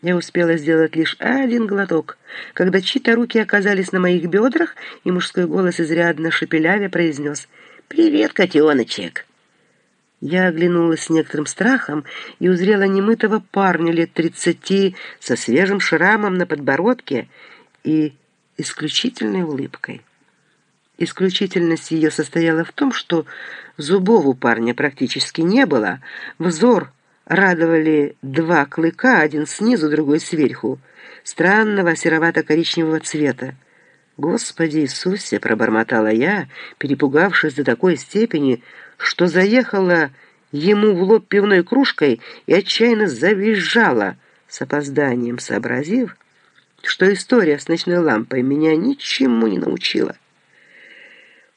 Я успела сделать лишь один глоток, когда чьи-то руки оказались на моих бедрах, и мужской голос изрядно шепелявя произнес «Привет, котеночек!». Я оглянулась с некоторым страхом и узрела немытого парня лет тридцати со свежим шрамом на подбородке и исключительной улыбкой. Исключительность ее состояла в том, что зубов у парня практически не было, взор радовали два клыка, один снизу, другой сверху, странного серовато-коричневого цвета. «Господи Иисусе!» — пробормотала я, перепугавшись до такой степени, что заехала ему в лоб пивной кружкой и отчаянно завизжала, с опозданием сообразив, что история с ночной лампой меня ничему не научила.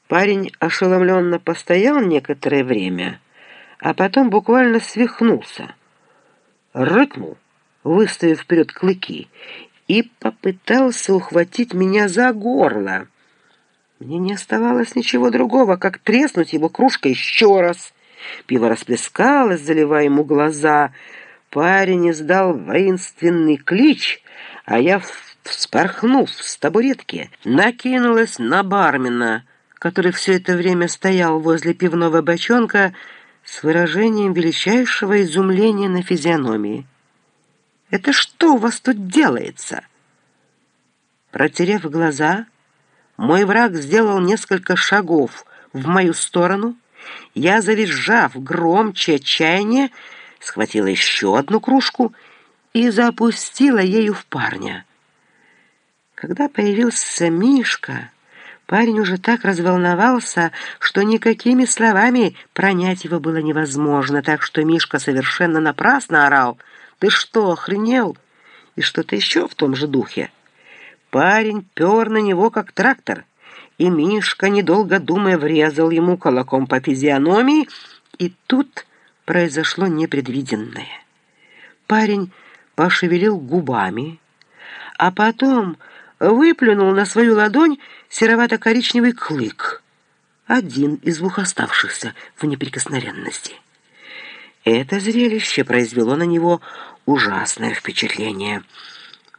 Парень ошеломленно постоял некоторое время, а потом буквально свихнулся, рыкнул, выставив вперед клыки, и попытался ухватить меня за горло. Мне не оставалось ничего другого, как треснуть его кружкой еще раз. Пиво расплескалось, заливая ему глаза. Парень издал воинственный клич, а я, вспорхнув с табуретки, накинулась на бармена, который все это время стоял возле пивного бочонка с выражением величайшего изумления на физиономии. «Это что у вас тут делается?» Протерев глаза, мой враг сделал несколько шагов в мою сторону. Я, завизжав громче отчаяния, схватила еще одну кружку и запустила ею в парня. Когда появился Мишка, парень уже так разволновался, что никакими словами пронять его было невозможно, так что Мишка совершенно напрасно орал «Ты что, охренел?» и что-то еще в том же духе. Парень пер на него, как трактор, и Мишка, недолго думая, врезал ему кулаком по физиономии, и тут произошло непредвиденное. Парень пошевелил губами, а потом выплюнул на свою ладонь серовато-коричневый клык, один из двух оставшихся в неприкосновенности. Это зрелище произвело на него ужасное впечатление.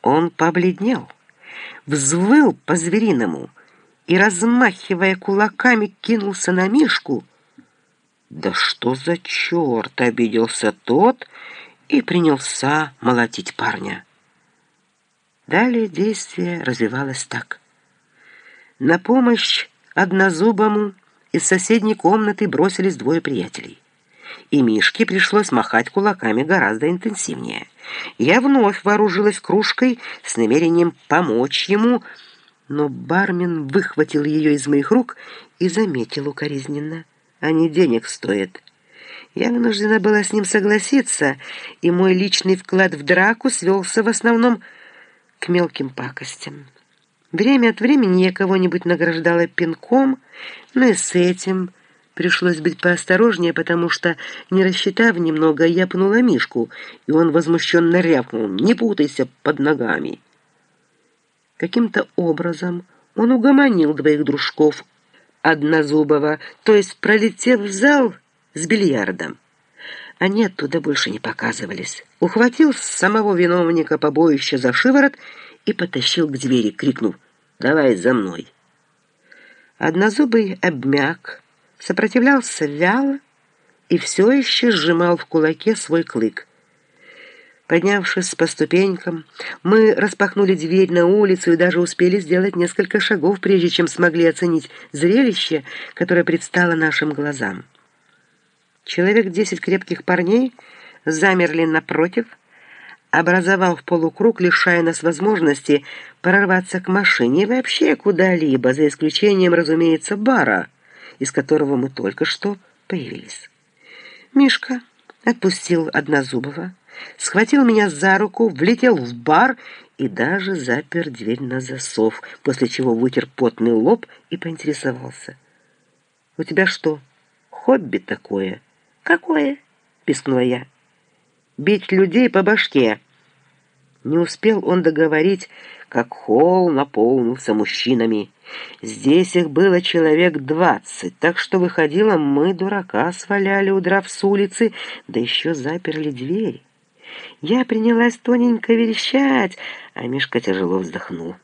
Он побледнел, взвыл по-звериному и, размахивая кулаками, кинулся на Мишку. «Да что за черт!» — обиделся тот и принялся молотить парня. Далее действие развивалось так. На помощь однозубому из соседней комнаты бросились двое приятелей. И Мишке пришлось махать кулаками гораздо интенсивнее. Я вновь вооружилась кружкой с намерением помочь ему, но бармен выхватил ее из моих рук и заметил укоризненно. Они денег стоят. Я вынуждена была с ним согласиться, и мой личный вклад в драку свелся в основном мелким пакостям. Время от времени я кого-нибудь награждала пинком, но и с этим пришлось быть поосторожнее, потому что, не рассчитав немного, я пнула Мишку, и он возмущенно рявкнул «Не путайся под ногами!». Каким-то образом он угомонил двоих дружков Однозубова, то есть пролетев в зал с бильярдом. Они оттуда больше не показывались. Ухватил самого виновника побоища за шиворот и потащил к двери, крикнув «Давай за мной!». Однозубый обмяк, сопротивлялся вяло и все еще сжимал в кулаке свой клык. Поднявшись по ступенькам, мы распахнули дверь на улицу и даже успели сделать несколько шагов, прежде чем смогли оценить зрелище, которое предстало нашим глазам. Человек десять крепких парней замерли напротив, образовав полукруг, лишая нас возможности прорваться к машине и вообще куда-либо, за исключением, разумеется, бара, из которого мы только что появились. Мишка отпустил Однозубова, схватил меня за руку, влетел в бар и даже запер дверь на засов, после чего вытер потный лоб и поинтересовался. «У тебя что, хобби такое?» «Какое?» — пискнула я. «Бить людей по башке». Не успел он договорить, как холл наполнился мужчинами. Здесь их было человек двадцать, так что выходило, мы дурака сваляли, удрав с улицы, да еще заперли дверь. Я принялась тоненько верещать, а Мишка тяжело вздохнул.